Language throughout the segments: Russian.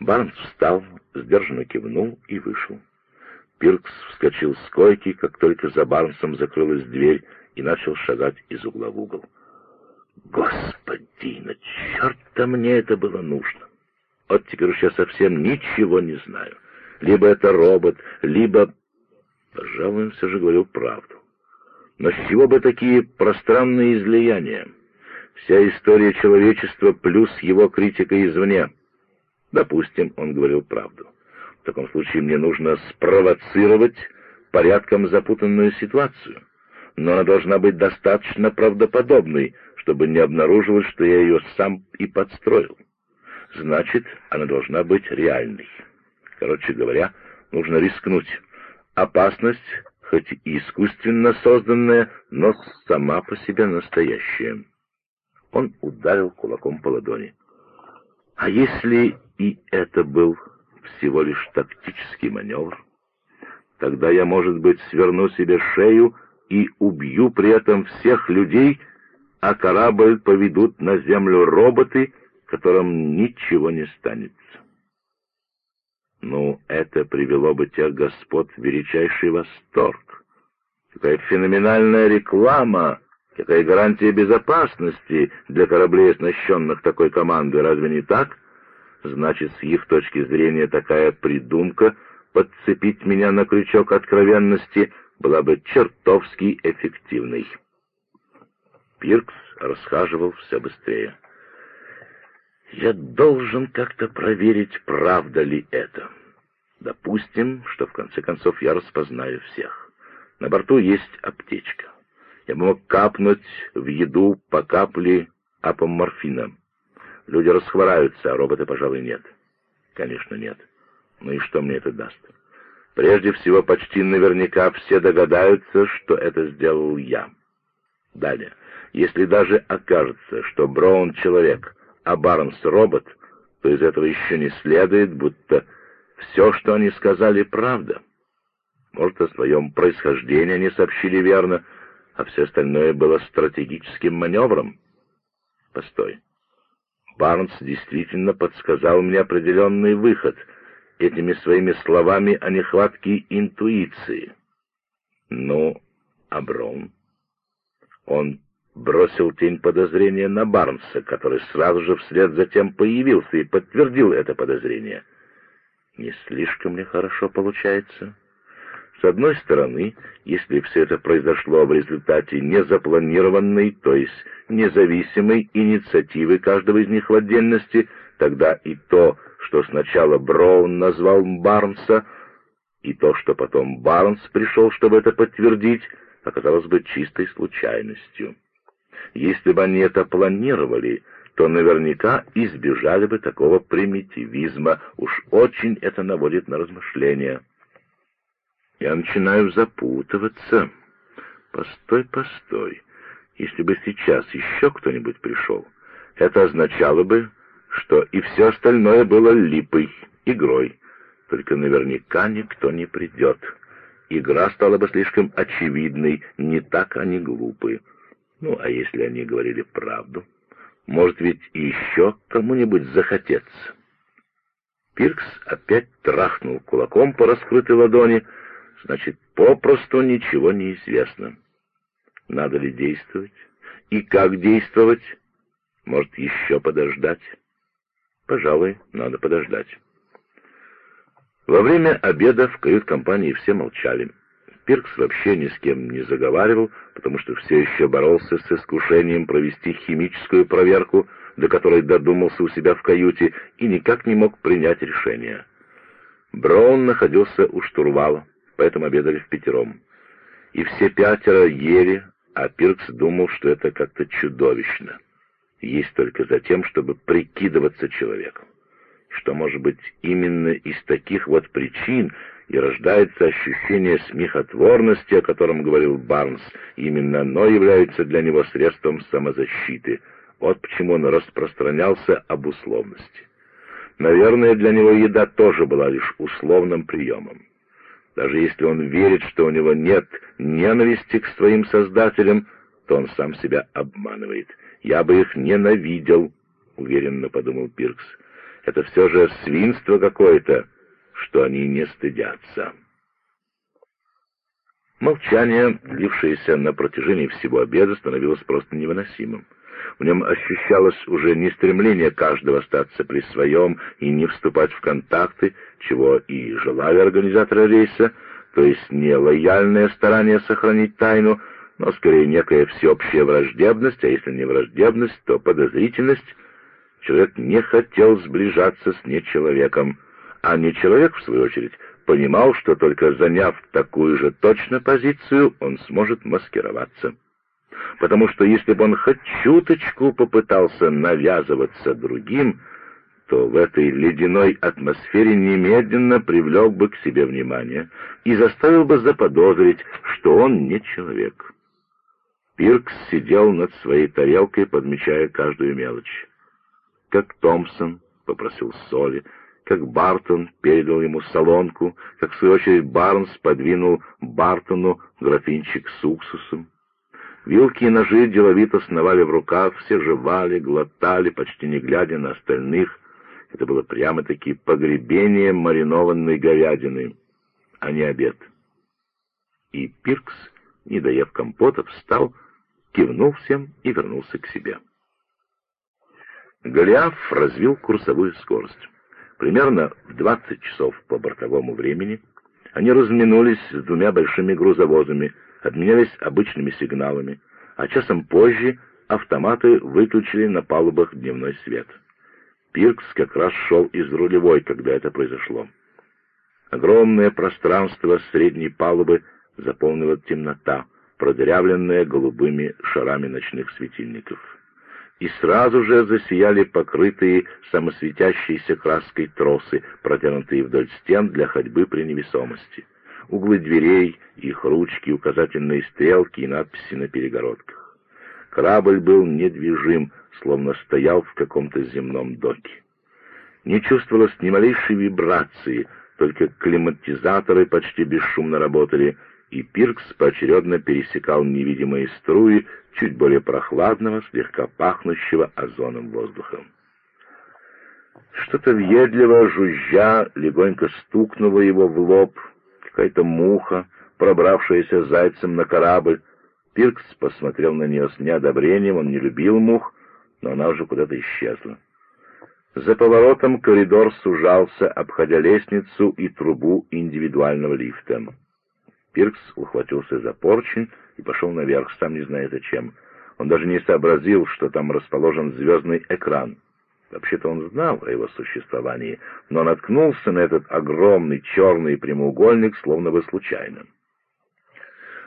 Барнс встал, сдержанно кивнул и вышел. Пиркс вскочил с койки, как только за Барнсом закрылась дверь, и начал шагать из угла в угол. Господи, на черта мне это было нужно. Вот теперь уж я совсем ничего не знаю. Либо это робот, либо... Пожалуй, он все же говорил правду. Но с чего бы такие пространные излияния? Вся история человечества плюс его критика извне. Допустим, он говорил правду. В таком случае мне нужно спровоцировать порядком запутанную ситуацию. Но она должна быть достаточно правдоподобной, чтобы не обнаруживать, что я ее сам и подстроил. Значит, она должна быть реальной. Короче говоря, нужно рискнуть. Опасность, хоть и искусственно созданная, но сама по себе настоящая. Он ударил кулаком по ладони. А если и это был всего лишь тактический маневр? Тогда я, может быть, сверну себе шею и убью при этом всех людей, а корабль поведут на землю роботы, которым ничего не станется. Ну, это привело бы тех господ в величайший восторг. Какая феноменальная реклама, какая гарантия безопасности для кораблей, оснащенных такой командой, разве не так? Значит, с их точки зрения такая придумка подцепить меня на крючок откровенности была бы чертовски эффективной. Пиркс расхаживал все быстрее. «Я должен как-то проверить, правда ли это. Допустим, что в конце концов я распознаю всех. На борту есть аптечка. Я мог капнуть в еду по капле апоморфина. Люди расхвораются, а роботы, пожалуй, нет. Конечно, нет. Ну и что мне это даст? Прежде всего, почти наверняка все догадаются, что это сделал я. Далее. Если даже окажется, что Браун — человек, а Барнс — робот, то из этого еще не следует, будто все, что они сказали, правда. Может, о своем происхождении они сообщили верно, а все остальное было стратегическим маневром. Постой. Барнс действительно подсказал мне определенный выход этими своими словами о нехватке интуиции. Ну, а Браун? Он бросил тень подозрения на Барнса, который сразу же вслед за тем появился и подтвердил это подозрение. Не слишком ли хорошо получается? С одной стороны, если все это произошло в результате незапланированной, то есть независимой инициативы каждого из них в отдельности, тогда и то, что сначала Браун назвал Барнса, и то, что потом Барнс пришел, чтобы это подтвердить, оказалось бы чистой случайностью. Если бы они это планировали, то наверняка избежали бы такого примитивизма. Уж очень это наводит на размышления. Я начинаю запутываться. Постой, постой. Если бы сейчас еще кто-нибудь пришел, это означало бы, что и все остальное было липой, игрой. Только наверняка никто не придет. Игра стала бы слишком очевидной, не так они глупы. Ну, а если они говорили правду? Может ведь еще кому-нибудь захотеться? Пиркс опять трахнул кулаком по раскрытой ладони. Значит, попросту ничего не известно. Надо ли действовать? И как действовать? Может, еще подождать? Пожалуй, надо подождать. Во время обеда в кают-компании все молчали. Пиркс вообще ни с кем не заговаривал, потому что все еще боролся с искушением провести химическую проверку, до которой додумался у себя в каюте, и никак не мог принять решение. Браун находился у штурвала, поэтому обедали в пятером. И все пятеро ели, а Пиркс думал, что это как-то чудовищно. Есть только за тем, чтобы прикидываться человеком. Что, может быть, именно из таких вот причин и рождается ощущение смехотворности, о котором говорил Барнс. Именно оно является для него средством самозащиты. Вот почему он распространялся об условности. Наверное, для него еда тоже была лишь условным приемом. Даже если он верит, что у него нет ненависти к своим создателям, то он сам себя обманывает. «Я бы их ненавидел», — уверенно подумал Пиркс. Это все же свинство какое-то, что они не стыдятся. Молчание, длившееся на протяжении всего обеда, становилось просто невыносимым. В нем ощущалось уже не стремление каждого остаться при своем и не вступать в контакты, чего и желали организаторы рейса, то есть не лояльное старание сохранить тайну, но скорее некая всеобщая враждебность, а если не враждебность, то подозрительность. Человек не хотел сближаться с нечеловеком, а нечеловек, в свою очередь, понимал, что только заняв такую же точно позицию, он сможет маскироваться. Потому что если бы он хоть чуточку попытался навязываться другим, то в этой ледяной атмосфере немедленно привлек бы к себе внимание и заставил бы заподозрить, что он не человек. Пиркс сидел над своей тарелкой, подмечая каждую мелочь. Как Томпсон попросил соли, как Бартон передал ему солонку, как, в свою очередь, Барнс подвинул Бартону графинчик с уксусом. Вилки и ножи деловито сновали в руках, все жевали, глотали, почти не глядя на остальных. Это было прямо-таки погребение маринованной говядины, а не обед. И Пиркс, не доев компота, встал, кивнул всем и вернулся к себе. Голиаф развил курсовую скорость. Примерно в 20 часов по бортовому времени они разминулись с двумя большими грузовозами, обменялись обычными сигналами, а часом позже автоматы выключили на палубах дневной свет. Пиркс как раз шел из рулевой, когда это произошло. Огромное пространство средней палубы заполнила темнота, продырявленная голубыми шарами ночных светильников. И сразу же засияли покрытые самосветящейся краской тросы, протянутые вдоль стен для ходьбы при невесомости. Углы дверей, их ручки, указательные стрелки и надписи на перегородках. Корабль был недвижим, словно стоял в каком-то земном доке. Не чувствовалось ни малейшей вибрации, только климатизаторы почти бесшумно работали — и Пиркс поочередно пересекал невидимые струи чуть более прохладного, слегка пахнущего озоном воздуха. Что-то въедливо жужжа легонько стукнуло его в лоб, какая-то муха, пробравшаяся зайцем на корабль. Пиркс посмотрел на нее с неодобрением, он не любил мух, но она уже куда-то исчезла. За поворотом коридор сужался, обходя лестницу и трубу индивидуального лифта. Пиркс ухватился за поручень и пошел наверх, сам не зная зачем. Он даже не сообразил, что там расположен звездный экран. Вообще-то он знал о его существовании, но наткнулся на этот огромный черный прямоугольник, словно бы случайно.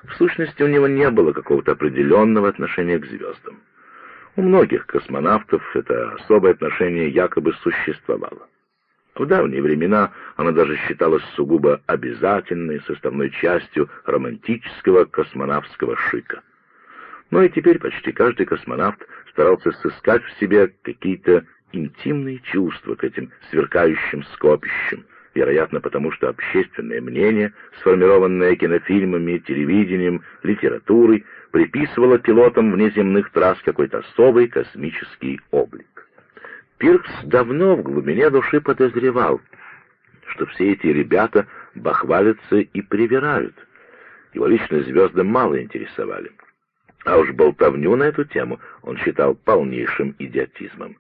В сущности, у него не было какого-то определенного отношения к звездам. У многих космонавтов это особое отношение якобы существовало. В давние времена она даже считалась сугубо обязательной составной частью романтического космонавтского шика. Но и теперь почти каждый космонавт старался сыскать в себе какие-то интимные чувства к этим сверкающим скопищам, вероятно, потому что общественное мнение, сформированное кинофильмами, телевидением, литературой, приписывало пилотам внеземных трасс какой-то особый космический облик. Пиркс давно в глубине души подозревал, что все эти ребята бахвалятся и привирают. Его личные звезды мало интересовали. А уж болтовню на эту тему он считал полнейшим идиотизмом.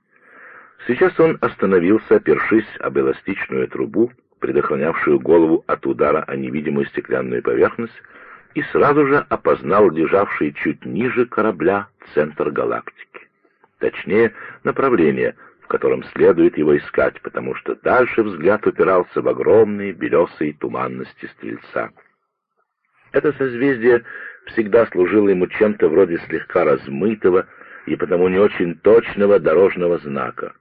Сейчас он остановился, опершись об эластичную трубу, предохранявшую голову от удара о невидимую стеклянную поверхность, и сразу же опознал лежавший чуть ниже корабля центр галактики. Точнее, направление, в котором следует его искать, потому что дальше взгляд упирался в огромные белесые туманности Стрельца. Это созвездие всегда служило ему чем-то вроде слегка размытого и потому не очень точного дорожного знака.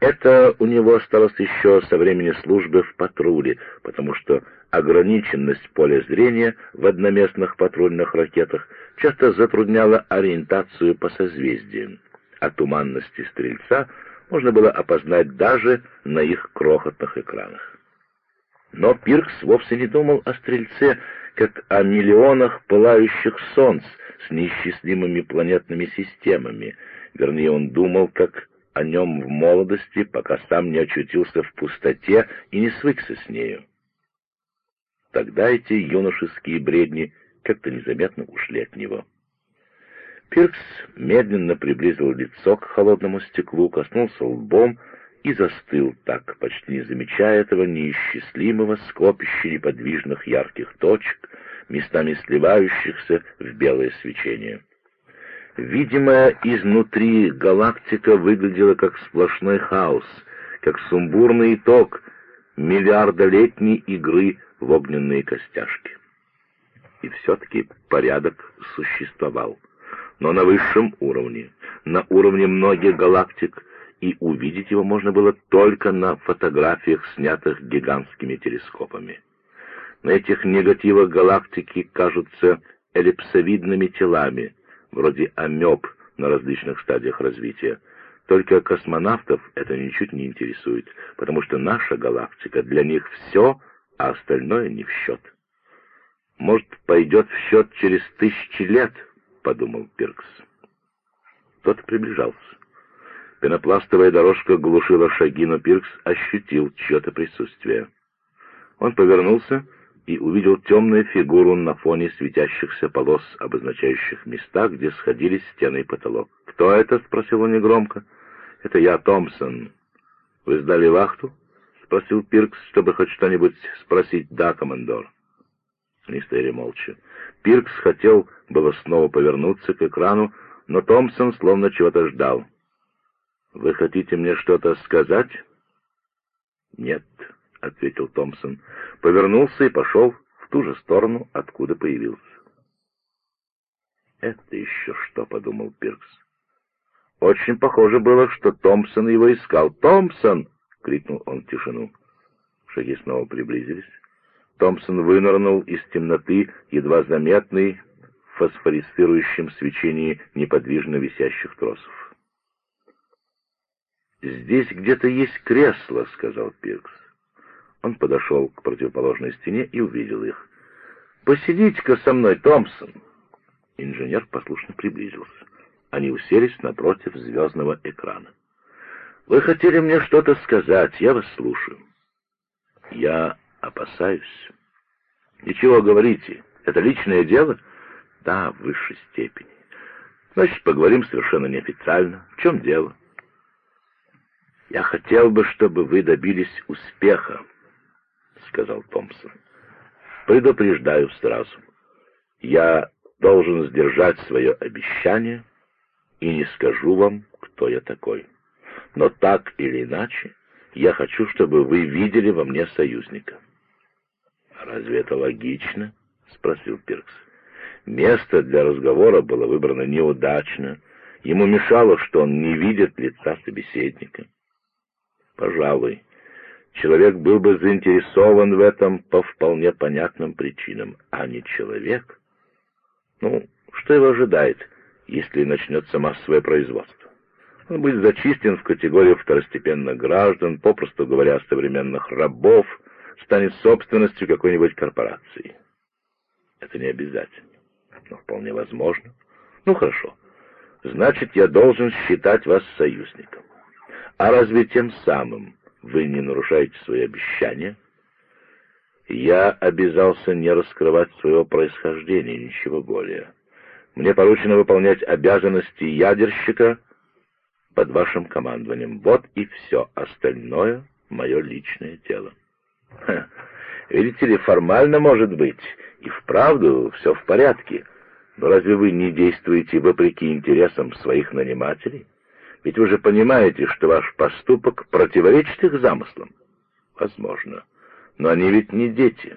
Это у него осталось еще со времени службы в патруле, потому что ограниченность поля зрения в одноместных патрульных ракетах часто затрудняла ориентацию по созвездиям, а туманности Стрельца — можно было опознать даже на их крохотных экранах. Но Пиркс вовсе не думал о Стрельце, как о миллионах пылающих солнц с неисчислимыми планетными системами. Вернее, он думал как о нем в молодости, пока сам не очутился в пустоте и не свыкся с нею. Тогда эти юношеские бредни как-то незаметно ушли от него. Пиркс медленно приблизил лицо к холодному стеклу, коснулся лбом и застыл так, почти не замечая этого неисчислимого скопища неподвижных ярких точек, местами сливающихся в белое свечение. Видимая изнутри галактика выглядела как сплошной хаос, как сумбурный итог миллиардолетней игры в огненные костяшки. И все-таки порядок существовал, но на высшем уровне, на уровне многих галактик, и увидеть его можно было только на фотографиях, снятых гигантскими телескопами. На этих негативах галактики кажутся эллипсовидными телами, вроде амеб на различных стадиях развития. Только космонавтов это ничуть не интересует, потому что наша галактика для них все, а остальное не в счет. «Может, пойдет в счет через тысячи лет», — подумал Пиркс. Тот приближался. Пенопластовая дорожка глушила шаги, но Пиркс ощутил чье-то присутствие. Он повернулся и увидел темную фигуру на фоне светящихся полос, обозначающих места, где сходились стены и потолок. «Кто это?» — спросил он негромко. «Это я, Томпсон. Вы сдали вахту?» — спросил Пиркс, чтобы хоть что-нибудь спросить. «Да, командор». Они стояли молча. Пиркс хотел было снова повернуться к экрану, но Томпсон словно чего-то ждал. «Вы хотите мне что-то сказать?» «Нет», — ответил Томпсон, повернулся и пошел в ту же сторону, откуда появился. «Это еще что?» — подумал Пиркс. Очень похоже было, что Томпсон его искал. «Томпсон!» — крикнул он в тишину. Шаги снова приблизились. Томпсон вынырнул из темноты, едва заметный в фосфорисцирующем свечении неподвижно висящих тросов. «Здесь где-то есть кресло», — сказал Пиркс. Он подошел к противоположной стене и увидел их. «Посидите-ка со мной, Томпсон!» Инженер послушно приблизился. Они уселись напротив звездного экрана. «Вы хотели мне что-то сказать, я вас слушаю». «Я опасаюсь». «Ничего, говорите. Это личное дело?» «Да, в высшей степени». «Значит, поговорим совершенно неофициально. В чем дело?» «Я хотел бы, чтобы вы добились успеха», сказал Томпсон. «Предупреждаю сразу. Я должен сдержать свое обещание и не скажу вам, кто я такой. Но так или иначе, я хочу, чтобы вы видели во мне союзника». «Разве это логично?» — спросил Пиркс. Место для разговора было выбрано неудачно. Ему мешало, что он не видит лица собеседника. «Пожалуй, человек был бы заинтересован в этом по вполне понятным причинам, а не человек. Ну, что его ожидает, если начнется массовое производство? Он будет зачистен в категорию второстепенных граждан, попросту говоря, современных рабов, станет собственностью какой-нибудь корпорации. Это не обязательно, но вполне возможно. Ну, хорошо. Значит, я должен считать вас союзником. А разве тем самым вы не нарушаете свои обещания. Я обязался не раскрывать своего происхождения, ничего более. Мне поручено выполнять обязанности ядерщика под вашим командованием. Вот и все. Остальное — мое личное дело. Ха. Видите ли, формально, может быть, и вправду все в порядке. Но разве вы не действуете вопреки интересам своих нанимателей? Ведь вы же понимаете, что ваш поступок противоречит их замыслам. Возможно. Но они ведь не дети.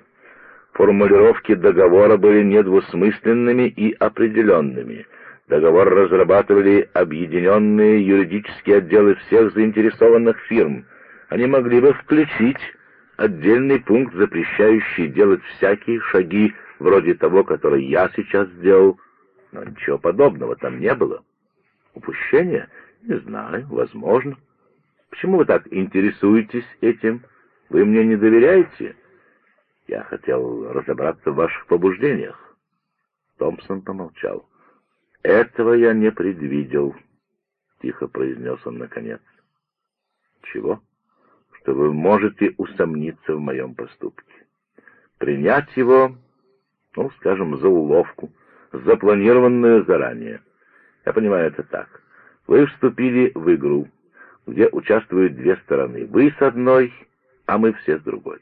Формулировки договора были недвусмысленными и определенными. Договор разрабатывали объединенные юридические отделы всех заинтересованных фирм. Они могли бы включить отдельный пункт, запрещающий делать всякие шаги, вроде того, который я сейчас сделал. Но ничего подобного там не было. Упущение — не знаю, возможно. Почему вы так интересуетесь этим? Вы мне не доверяете? Я хотел разобраться в ваших побуждениях. Томпсон помолчал. Этого я не предвидел. — тихо произнес он наконец. «Чего?» «Что вы можете усомниться в моем поступке. Принять его, ну, скажем, за уловку, запланированную заранее. Я понимаю это так. Вы вступили в игру, где участвуют две стороны. Вы с одной, а мы все с другой.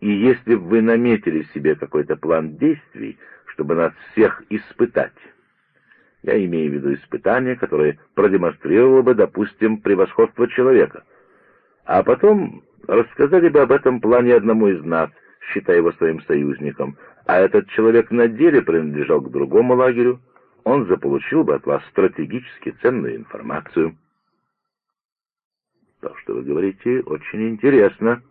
И если бы вы наметили себе какой-то план действий, чтобы нас всех испытать, я имею в виду испытание, которое продемонстрировало бы, допустим, превосходство человека, а потом рассказали бы об этом плане одному из нас, считая его своим союзником, а этот человек на деле принадлежал к другому лагерю, он заполучил бы от вас стратегически ценную информацию. То, что вы говорите, очень интересно.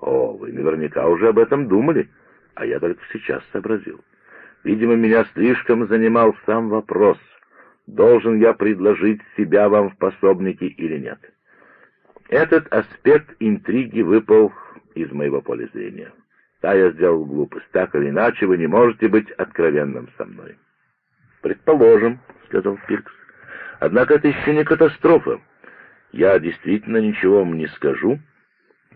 О, вы наверняка уже об этом думали, а я только сейчас сообразил. Видимо, меня слишком занимал сам вопрос, должен я предложить себя вам в пособники или нет. Этот аспект интриги выпал из моего поля зрения. Да, я сделал глупость. Так или иначе, вы не можете быть откровенным со мной. «Предположим», — сказал Пиркс. «Однако это еще не катастрофа. Я действительно ничего вам не скажу,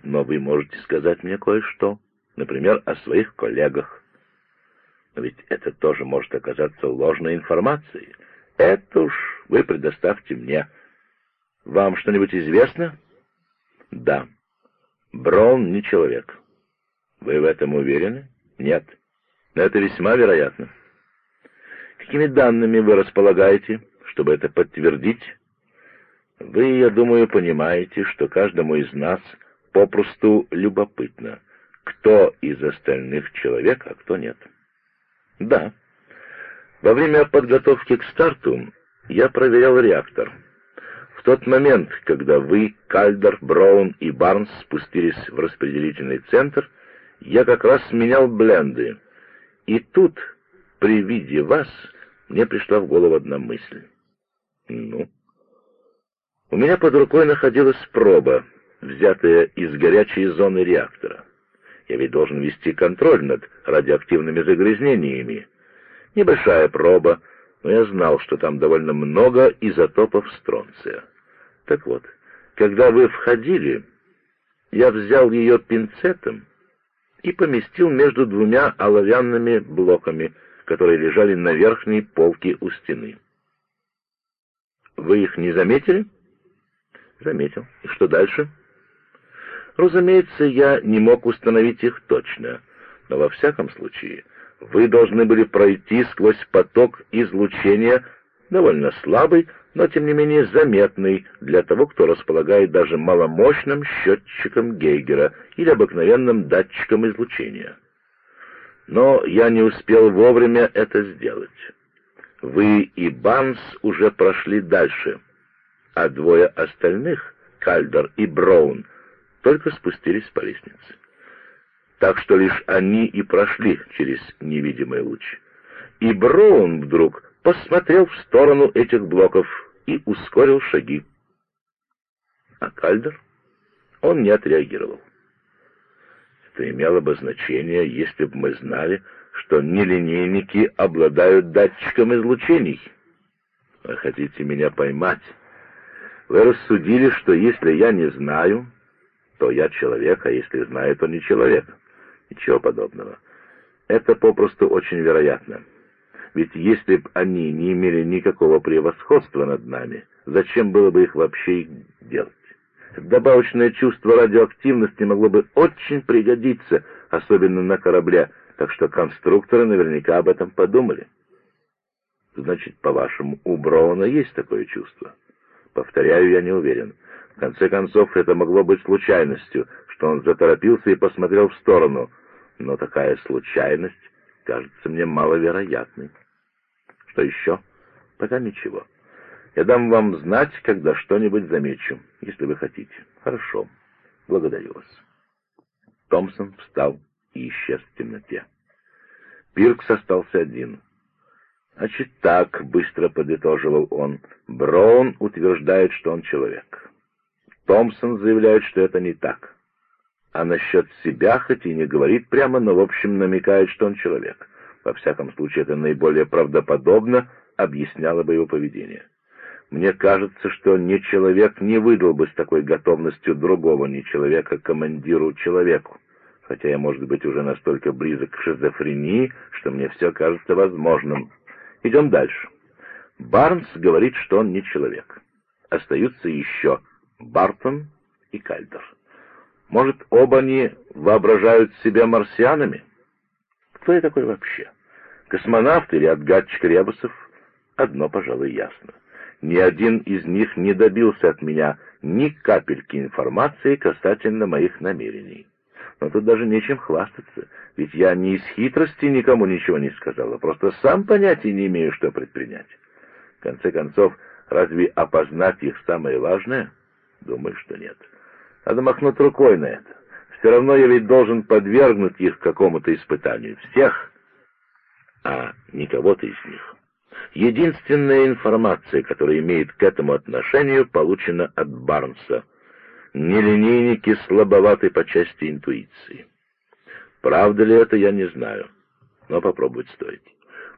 но вы можете сказать мне кое-что, например, о своих коллегах. Но ведь это тоже может оказаться ложной информацией. Это уж вы предоставьте мне. Вам что-нибудь известно?» «Да. Браун не человек». «Вы в этом уверены?» «Нет. Но это весьма вероятно». Какими данными вы располагаете, чтобы это подтвердить? Вы, я думаю, понимаете, что каждому из нас попросту любопытно, кто из остальных человек, а кто нет. Да. Во время подготовки к старту я проверял реактор. В тот момент, когда вы, Кальдер, Браун и Барнс спустились в распределительный центр, я как раз менял бленды. И тут, при виде вас, мне пришла в голову одна мысль. Ну? У меня под рукой находилась проба, взятая из горячей зоны реактора. Я ведь должен вести контроль над радиоактивными загрязнениями. Небольшая проба, но я знал, что там довольно много изотопов стронция. Так вот, когда вы входили, я взял ее пинцетом и поместил между двумя оловянными блоками — которые лежали на верхней полке у стены. «Вы их не заметили?» «Заметил. И что дальше?» «Разумеется, я не мог установить их точно, но во всяком случае вы должны были пройти сквозь поток излучения, довольно слабый, но тем не менее заметный для того, кто располагает даже маломощным счетчиком Гейгера или обыкновенным датчиком излучения но я не успел вовремя это сделать. Вы и Банс уже прошли дальше, а двое остальных, Кальдер и Браун, только спустились по лестнице. Так что лишь они и прошли через невидимый луч. И Браун вдруг посмотрел в сторону этих блоков и ускорил шаги. А Кальдер? Он не отреагировал это имело бы значение, если бы мы знали, что нелинейники обладают датчиком излучений. Вы хотите меня поймать? Вы рассудили, что если я не знаю, то я человек, а если знаю, то не человек. Ничего подобного. Это попросту очень вероятно. Ведь если бы они не имели никакого превосходства над нами, зачем было бы их вообще делать? Добавочное чувство радиоактивности могло бы очень пригодиться, особенно на корабле, так что конструкторы наверняка об этом подумали. Значит, по-вашему, у Броуна есть такое чувство? Повторяю, я не уверен. В конце концов, это могло быть случайностью, что он заторопился и посмотрел в сторону, но такая случайность кажется мне маловероятной. Что еще? Пока ничего. Я дам вам знать, когда что-нибудь замечу, если вы хотите. Хорошо. Благодарю вас. Томпсон встал и исчез в темноте. Пиркс остался один. Значит так, быстро подытоживал он, Браун утверждает, что он человек. Томпсон заявляет, что это не так. А насчет себя, хоть и не говорит прямо, но в общем намекает, что он человек. Во всяком случае, это наиболее правдоподобно объясняло бы его поведение. Мне кажется, что ни человек не выдал бы с такой готовностью другого ни человека командиру человеку, хотя я, может быть, уже настолько близок к шизофрении, что мне все кажется возможным. Идем дальше. Барнс говорит, что он не человек. Остаются еще Бартон и Кальдер. Может, оба они воображают себя марсианами? Кто я такой вообще? Космонавт или отгадчик ребусов? Одно, пожалуй, ясно. Ни один из них не добился от меня ни капельки информации касательно моих намерений. Но тут даже нечем хвастаться, ведь я не из хитрости никому ничего не сказал, а просто сам понятия не имею, что предпринять. В конце концов, разве опознать их самое важное? Думаю, что нет. Надо махнуть рукой на это. Все равно я ведь должен подвергнуть их какому-то испытанию. Всех, а не кого-то из них. Единственная информация, которая имеет к этому отношение, получена от Барнса. Нелинейник и слабоватый по части интуиции. Правда ли это, я не знаю, но попробовать стоит.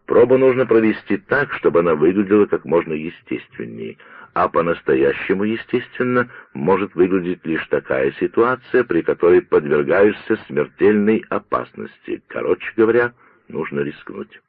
Пробу нужно провести так, чтобы она выглядела как можно естественнее, а по-настоящему естественно может выглядеть лишь такая ситуация, при которой подвергаешься смертельной опасности. Короче говоря, нужно рискнуть.